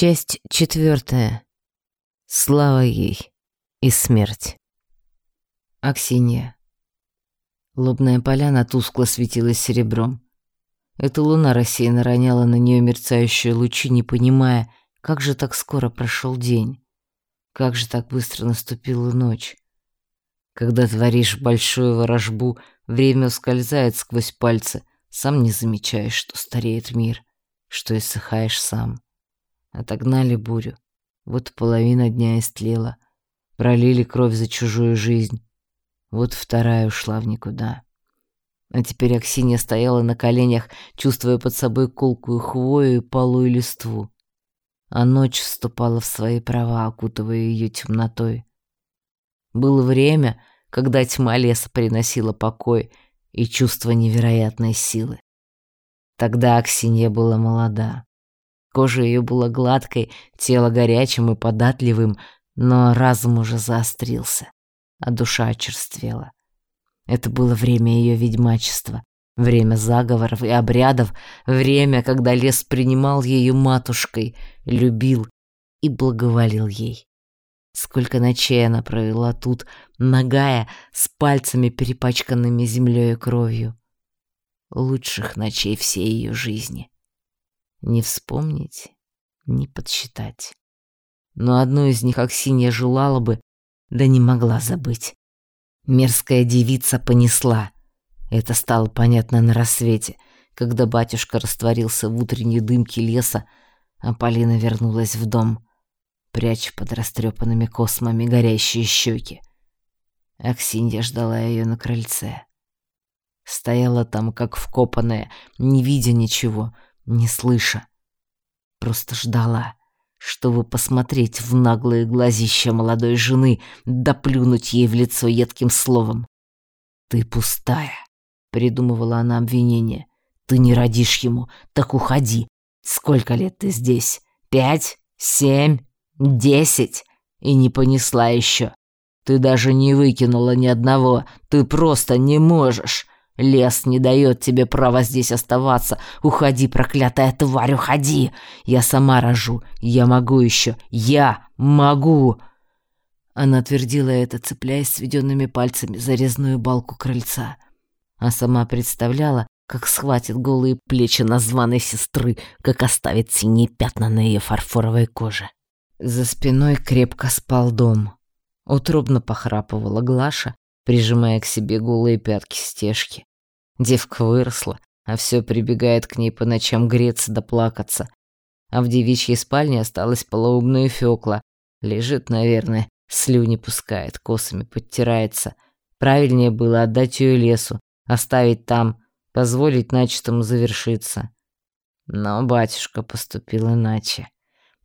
Часть четвертая. Слава ей и смерть. Аксинья. Лобная поляна тускло светилась серебром. Эта луна рассеянно роняла на нее мерцающие лучи, не понимая, как же так скоро прошел день, как же так быстро наступила ночь. Когда творишь большую ворожбу, время ускользает сквозь пальцы, сам не замечаешь, что стареет мир, что иссыхаешь сам. Отогнали бурю, вот половина дня истлела, пролили кровь за чужую жизнь, вот вторая ушла в никуда. А теперь Аксинья стояла на коленях, чувствуя под собой колкую хвою и полую листву. А ночь вступала в свои права, окутывая ее темнотой. Было время, когда тьма леса приносила покой и чувство невероятной силы. Тогда Аксинья была молода. Кожа ее была гладкой, тело горячим и податливым, но разум уже заострился, а душа очерствела. Это было время ее ведьмачества, время заговоров и обрядов, время, когда лес принимал ее матушкой, любил и благоволил ей. Сколько ночей она провела тут, нагая, с пальцами, перепачканными землей и кровью. Лучших ночей всей ее жизни. Не вспомнить, не подсчитать. Но одну из них Аксинья желала бы, да не могла забыть. Мерзкая девица понесла. Это стало понятно на рассвете, когда батюшка растворился в утренней дымке леса, а Полина вернулась в дом — пряча под растрепанными космами горящие щеки. Аксинья ждала ее на крыльце. Стояла там, как вкопанная, не видя ничего, не слыша. Просто ждала, чтобы посмотреть в наглые глазища молодой жены, доплюнуть ей в лицо едким словом. «Ты пустая», — придумывала она обвинение. «Ты не родишь ему, так уходи. Сколько лет ты здесь? Пять? Семь? Десять. И не понесла еще. Ты даже не выкинула ни одного. Ты просто не можешь. Лес не дает тебе права здесь оставаться. Уходи, проклятая тварь, уходи. Я сама рожу. Я могу еще. Я могу. Она твердила это, цепляясь сведенными пальцами за резную балку крыльца. А сама представляла, как схватит голые плечи названной сестры, как оставит синие пятна на ее фарфоровой коже. За спиной крепко спал дом. Утробно похрапывала Глаша, прижимая к себе голые пятки стежки. Девка выросла, а все прибегает к ней по ночам греться да плакаться. А в девичьей спальне осталась полоумная Фёкла. Лежит, наверное, слюни пускает, косами подтирается. Правильнее было отдать ее лесу, оставить там, позволить начатому завершиться. Но батюшка поступил иначе.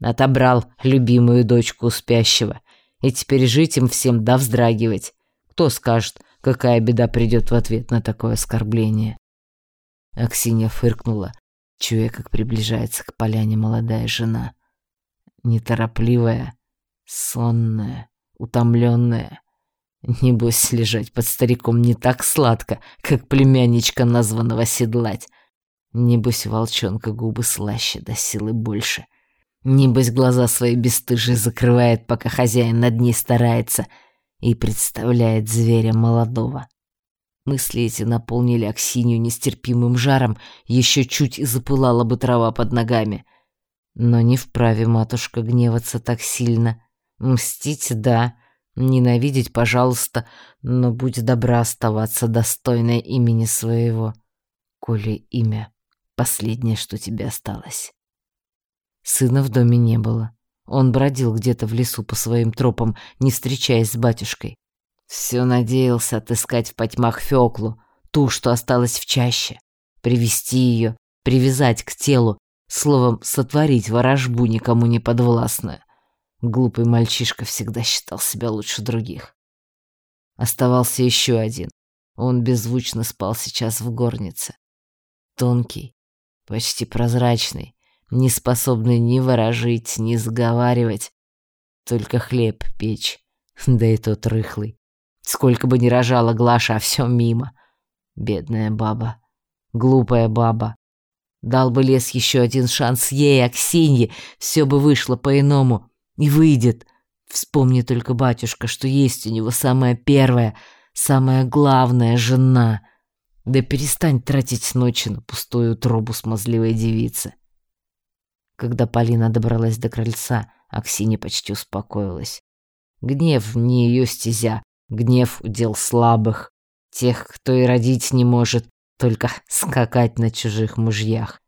Отобрал любимую дочку спящего. И теперь жить им всем да вздрагивать. Кто скажет, какая беда придет в ответ на такое оскорбление? Аксинья фыркнула, чуя, как приближается к поляне молодая жена. Неторопливая, сонная, утомленная. Небось, лежать под стариком не так сладко, как племянничка названного седлать. Небось, волчонка губы слаще, да силы больше. Небось, глаза свои бесстыжие закрывает, пока хозяин над ней старается и представляет зверя молодого. Мысли эти наполнили Аксинью нестерпимым жаром, еще чуть и запылала бы трава под ногами. Но не вправе матушка гневаться так сильно. Мстить — да, ненавидеть — пожалуйста, но будь добра оставаться достойной имени своего, коли имя — последнее, что тебе осталось. Сына в доме не было. Он бродил где-то в лесу по своим тропам, не встречаясь с батюшкой. Все надеялся отыскать в потьмах Фёклу, ту, что осталась в чаще, привести ее, привязать к телу, словом, сотворить ворожбу никому не подвластную. Глупый мальчишка всегда считал себя лучше других. Оставался еще один. Он беззвучно спал сейчас в горнице. Тонкий, почти прозрачный, не способный ни ворожить, ни сговаривать, только хлеб печь, да и тот рыхлый. Сколько бы ни рожала Глаша, а все мимо. Бедная баба, глупая баба. Дал бы лес еще один шанс ей, Аксинье, все бы вышло по-иному. И выйдет. Вспомни только, батюшка, что есть у него самая первая, самая главная жена. Да перестань тратить ночи на пустую трубу смазливой девицы. Когда Полина добралась до крыльца, Аксинья почти успокоилась. Гнев не ее стезя, гнев — удел слабых, тех, кто и родить не может, только скакать на чужих мужьях,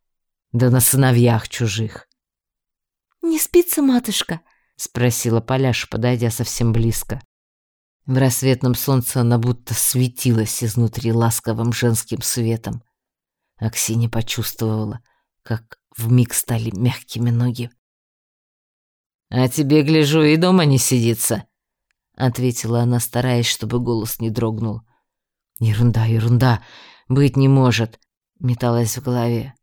да на сыновьях чужих. «Не спится, матушка?» — спросила Поляш, подойдя совсем близко. В рассветном солнце она будто светилась изнутри ласковым женским светом. Аксинья почувствовала, как вмиг стали мягкими ноги. «А тебе, гляжу, и дома не сидится», — ответила она, стараясь, чтобы голос не дрогнул. «Ерунда, ерунда, быть не может», — металась в голове.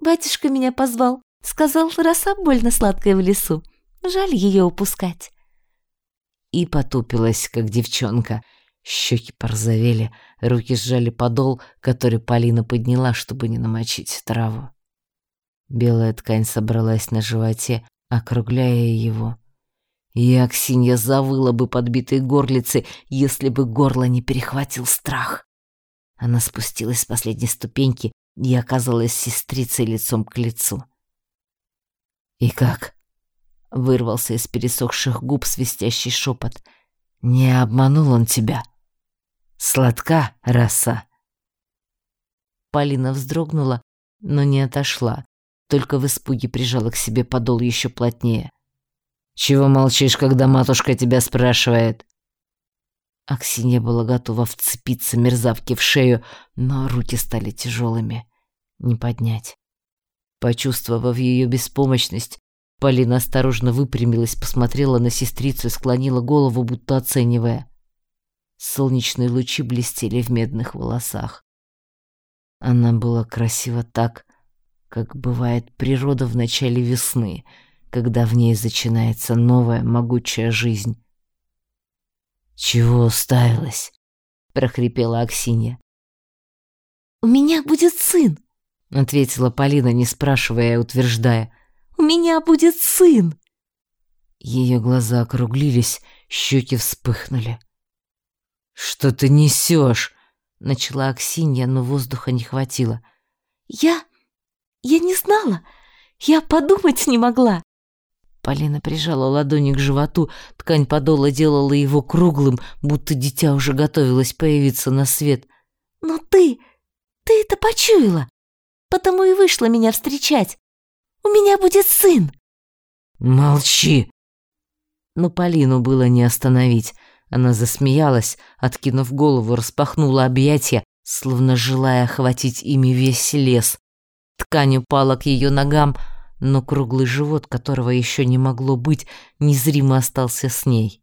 «Батюшка меня позвал, сказал, роса больно сладкая в лесу, жаль ее упускать» и потупилась, как девчонка. Щеки порозовели, руки сжали подол, который Полина подняла, чтобы не намочить траву. Белая ткань собралась на животе, округляя его. И Аксинья завыла бы подбитой горлицы, если бы горло не перехватил страх. Она спустилась с последней ступеньки и оказалась сестрицей лицом к лицу. «И как?» Вырвался из пересохших губ свистящий шепот. «Не обманул он тебя. Сладка роса». Полина вздрогнула, но не отошла, только в испуге прижала к себе подол еще плотнее. «Чего молчишь, когда матушка тебя спрашивает?» Аксинья была готова вцепиться мерзавке в шею, но руки стали тяжелыми. Не поднять. Почувствовав ее беспомощность, Полина осторожно выпрямилась, посмотрела на сестрицу и склонила голову, будто оценивая. Солнечные лучи блестели в медных волосах. Она была красива так, как бывает природа в начале весны, когда в ней начинается новая могучая жизнь. «Чего уставилась?» — прохрипела Аксинья. «У меня будет сын», — ответила Полина, не спрашивая, а утверждая. У меня будет сын!» Ее глаза округлились, щеки вспыхнули. «Что ты несешь?» — начала Аксинья, но воздуха не хватило. «Я... я не знала. Я подумать не могла». Полина прижала ладони к животу, ткань подола делала его круглым, будто дитя уже готовилось появиться на свет. «Но ты... ты это почуяла, потому и вышла меня встречать. У меня будет сын!» «Молчи!» Но Полину было не остановить. Она засмеялась, откинув голову, распахнула объятия, словно желая охватить ими весь лес. Ткань упала к ее ногам, но круглый живот, которого еще не могло быть, незримо остался с ней.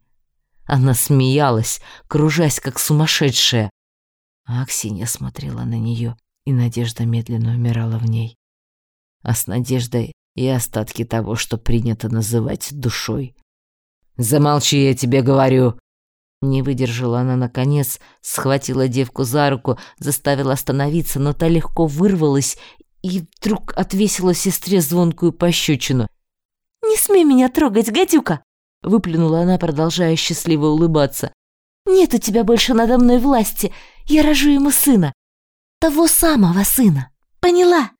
Она смеялась, кружась, как сумасшедшая. А Аксинья смотрела на нее, и надежда медленно умирала в ней а с надеждой и остатки того, что принято называть душой. «Замолчи, я тебе говорю!» Не выдержала она наконец, схватила девку за руку, заставила остановиться, но та легко вырвалась и вдруг отвесила сестре звонкую пощечину. «Не смей меня трогать, гадюка!» — выплюнула она, продолжая счастливо улыбаться. «Нет у тебя больше надо мной власти, я рожу ему сына. Того самого сына. Поняла?»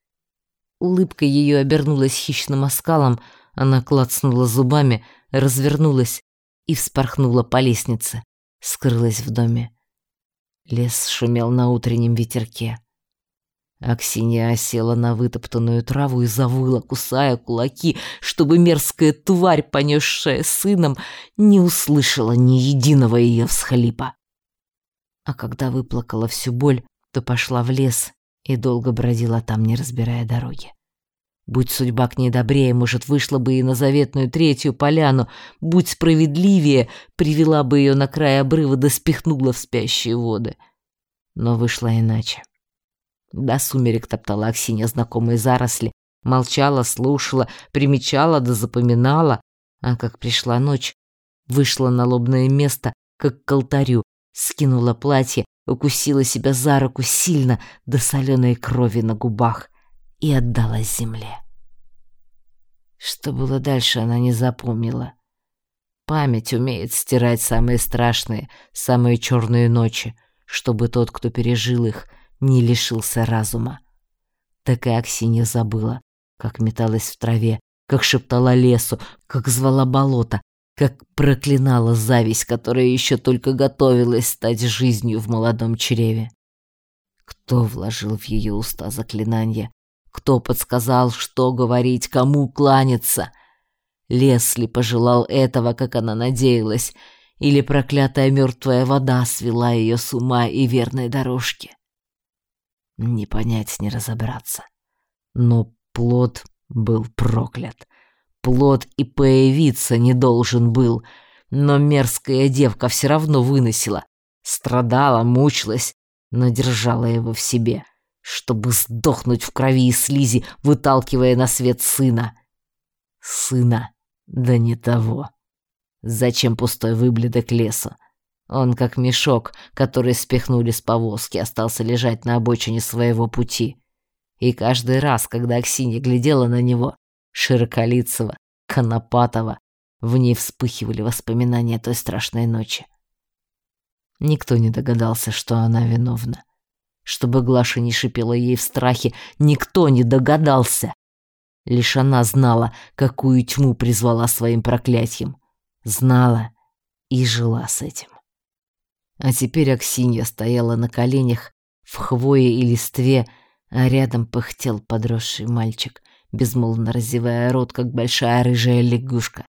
Улыбка ее обернулась хищным оскалом, она клацнула зубами, развернулась и вспорхнула по лестнице, скрылась в доме. Лес шумел на утреннем ветерке. Аксинья осела на вытоптанную траву и завыла, кусая кулаки, чтобы мерзкая тварь, понесшая сыном, не услышала ни единого ее всхлипа. А когда выплакала всю боль, то пошла в лес и долго бродила там, не разбирая дороги. Будь судьба к ней добрее, может, вышла бы и на заветную третью поляну, будь справедливее, привела бы ее на край обрыва да спихнула в спящие воды. Но вышла иначе. До сумерек топтала Аксинья знакомые заросли, молчала, слушала, примечала да запоминала, а как пришла ночь, вышла на лобное место, как к алтарю, скинула платье, укусила себя за руку сильно до соленой крови на губах и отдалась земле. Что было дальше, она не запомнила. Память умеет стирать самые страшные, самые черные ночи, чтобы тот, кто пережил их, не лишился разума. Так и Аксинья забыла, как металась в траве, как шептала лесу, как звала болото, как проклинала зависть, которая еще только готовилась стать жизнью в молодом чреве. Кто вложил в ее уста заклинание? Кто подсказал, что говорить, кому кланяться? Лес ли пожелал этого, как она надеялась, или проклятая мертвая вода свела ее с ума и верной дорожки? Не понять, не разобраться. Но плод был проклят. Плод и появиться не должен был, но мерзкая девка все равно выносила. Страдала, мучилась, но держала его в себе, чтобы сдохнуть в крови и слизи, выталкивая на свет сына. Сына, да не того. Зачем пустой выбледок лесу? Он как мешок, который спихнули с повозки, остался лежать на обочине своего пути. И каждый раз, когда Аксинья глядела на него, Широколицего, Конопатова, в ней вспыхивали воспоминания той страшной ночи. Никто не догадался, что она виновна. Чтобы Глаша не шипела ей в страхе, никто не догадался. Лишь она знала, какую тьму призвала своим проклятием. Знала и жила с этим. А теперь Аксинья стояла на коленях в хвое и листве, а рядом пыхтел подросший мальчик, безмолвно разевая рот, как большая рыжая лягушка.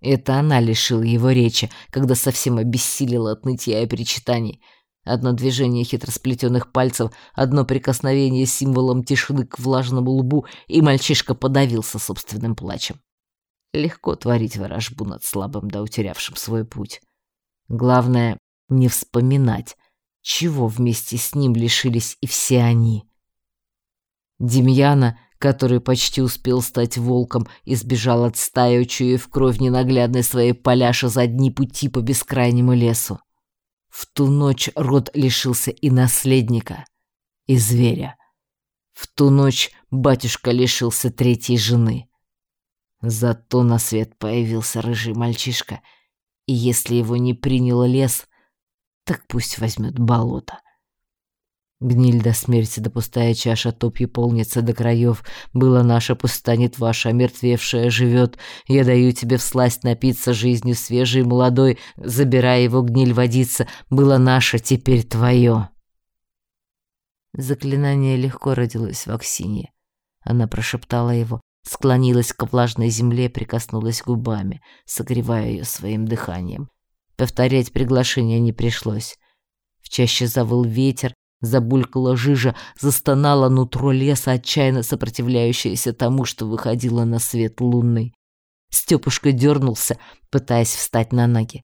Это она лишила его речи, когда совсем обессилила от нытья и причитаний. Одно движение хитросплетенных пальцев, одно прикосновение символом тишины к влажному лбу, и мальчишка подавился собственным плачем. Легко творить ворожбу над слабым да утерявшим свой путь. Главное — не вспоминать, чего вместе с ним лишились и все они. Демьяна, который почти успел стать волком и сбежал от стаи, учуяв кровь ненаглядной своей поляши за дни пути по бескрайнему лесу. В ту ночь род лишился и наследника, и зверя. В ту ночь батюшка лишился третьей жены. Зато на свет появился рыжий мальчишка, и если его не принял лес, так пусть возьмет болото. Гниль до смерти, да пустая чаша топью полнится до краев. Было наше, пусть станет ваша, мертвевшая живет. Я даю тебе всласть напиться жизнью свежей и молодой, забирая его гниль водиться. Было наше, теперь твое. Заклинание легко родилось в Аксине. Она прошептала его, склонилась к влажной земле, прикоснулась губами, согревая ее своим дыханием. Повторять приглашение не пришлось. В чаще завыл ветер, Забулькала жижа, застонала нутро леса, отчаянно сопротивляющееся тому, что выходило на свет лунный. Степушка дернулся, пытаясь встать на ноги.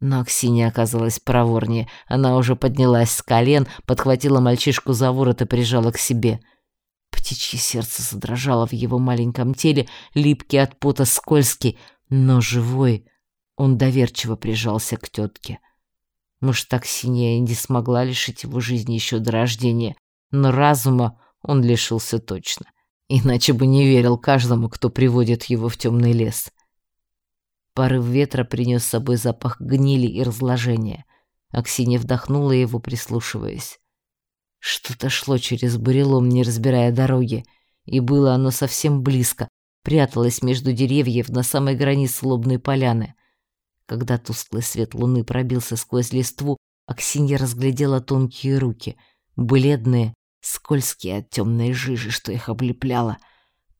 Но Аксинья оказалась проворнее. Она уже поднялась с колен, подхватила мальчишку за ворот и прижала к себе. Птичье сердце задрожало в его маленьком теле, липкий от пота скользкий, но живой. Он доверчиво прижался к тетке. Может, так синяя не смогла лишить его жизни еще до рождения, но разума он лишился точно. Иначе бы не верил каждому, кто приводит его в темный лес. Порыв ветра принес с собой запах гнили и разложения. Аксинья вдохнула его, прислушиваясь. Что-то шло через бурелом, не разбирая дороги, и было оно совсем близко, пряталось между деревьев на самой границе лобной поляны. Когда тусклый свет луны пробился сквозь листву, Аксинья разглядела тонкие руки, бледные, скользкие от темной жижи, что их облепляла.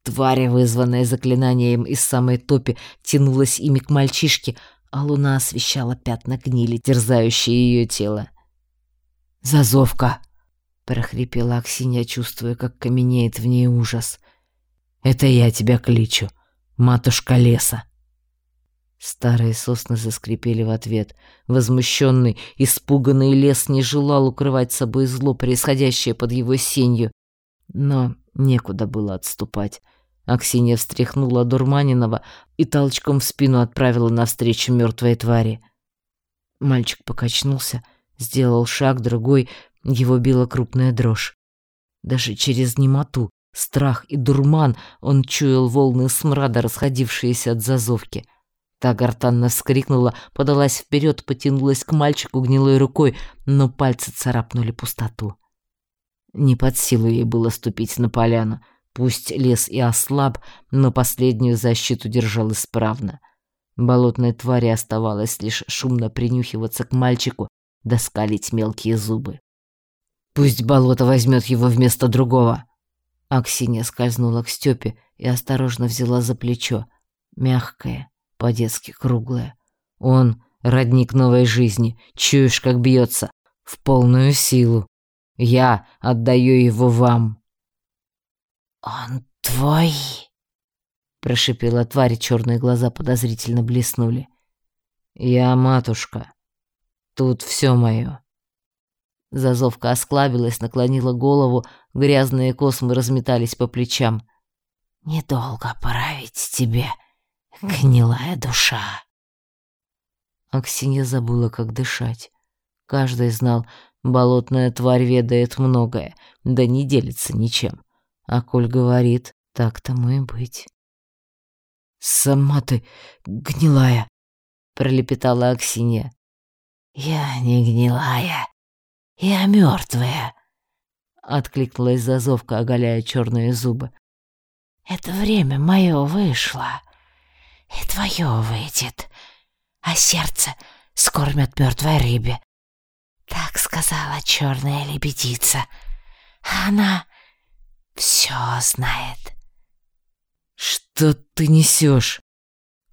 Тварь, вызванная заклинанием из самой топи, тянулась ими к мальчишке, а луна освещала пятна гнили, терзающие ее тело. «Зазовка!» — прохрипела Аксинья, чувствуя, как каменеет в ней ужас. «Это я тебя кличу, матушка леса!» Старые сосны заскрипели в ответ. Возмущенный, испуганный лес не желал укрывать собой зло, происходящее под его сенью. Но некуда было отступать. Аксинья встряхнула Дурманинова и толчком в спину отправила навстречу мертвой твари. Мальчик покачнулся, сделал шаг, другой, его била крупная дрожь. Даже через немоту страх и дурман, он чуял волны смрада, расходившиеся от зазовки. Та гортанно вскрикнула, подалась вперед, потянулась к мальчику гнилой рукой, но пальцы царапнули пустоту. Не под силу ей было ступить на поляну. Пусть лес и ослаб, но последнюю защиту держал исправно. Болотной твари оставалось лишь шумно принюхиваться к мальчику, доскалить мелкие зубы. Пусть болото возьмет его вместо другого. Аксинья скользнула к Степе и осторожно взяла за плечо. Мягкое, по-детски круглое. Он — родник новой жизни, чуешь, как бьется, в полную силу. Я отдаю его вам». «Он твой?» — прошипела тварь, черные глаза подозрительно блеснули. «Я матушка. Тут все мое». Зазовка осклабилась, наклонила голову, грязные космы разметались по плечам. «Недолго править тебе, гнилая душа». Аксинья забыла, как дышать. Каждый знал, Болотная тварь ведает многое, да не делится ничем. А коль говорит, так тому и быть. «Сама ты гнилая!» — пролепетала Аксинья. «Я не гнилая, я мертвая!» — откликнулась зазовка, оголяя черные зубы. «Это время мое вышло, твое выйдет, а сердце скормят мертвой рыбе, так сказала черная лебедица. Она все знает. Что ты несешь?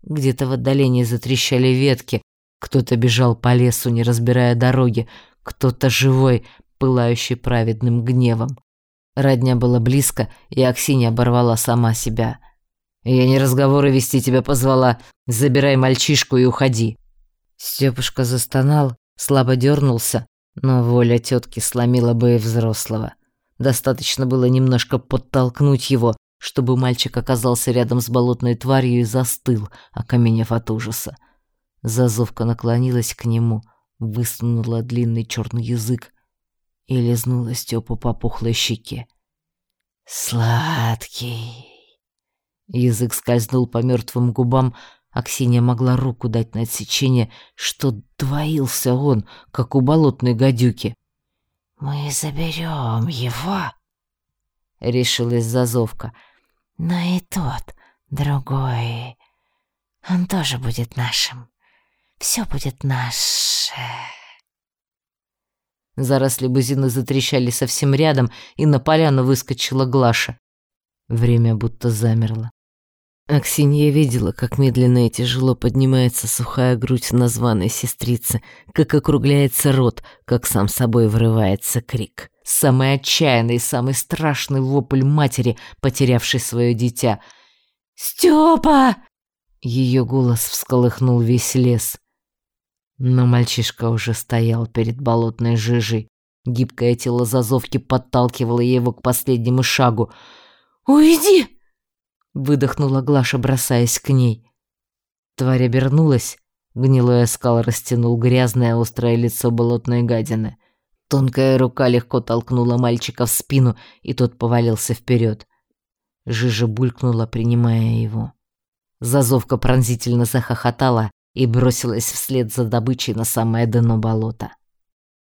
Где-то в отдалении затрещали ветки. Кто-то бежал по лесу, не разбирая дороги. Кто-то живой, пылающий праведным гневом. Родня была близко, и Аксинья оборвала сама себя. «Я не разговоры вести тебя позвала. Забирай мальчишку и уходи». Стёпушка застонал, слабо дернулся, но воля тетки сломила бы и взрослого. Достаточно было немножко подтолкнуть его, чтобы мальчик оказался рядом с болотной тварью и застыл, окаменев от ужаса. Зазовка наклонилась к нему, высунула длинный черный язык и лизнула Степу по пухлой щеке. «Сладкий!» Язык скользнул по мертвым губам, Аксинья могла руку дать на отсечение, что двоился он, как у болотной гадюки. «Мы заберем его», — решилась Зазовка. «Но и тот, другой, он тоже будет нашим. Все будет наше». Заросли бузины затрещали совсем рядом, и на поляну выскочила Глаша. Время будто замерло. Аксинья видела, как медленно и тяжело поднимается сухая грудь названной сестрицы, как округляется рот, как сам собой вырывается крик. Самый отчаянный, самый страшный вопль матери, потерявшей свое дитя. «Стёпа!» Ее голос всколыхнул весь лес. Но мальчишка уже стоял перед болотной жижей. Гибкое тело зазовки подталкивало его к последнему шагу. «Уйди!» Выдохнула Глаша, бросаясь к ней. Тварь обернулась, гнилой оскал растянул грязное острое лицо болотной гадины. Тонкая рука легко толкнула мальчика в спину, и тот повалился вперед. Жижа булькнула, принимая его. Зазовка пронзительно захохотала и бросилась вслед за добычей на самое дно болота.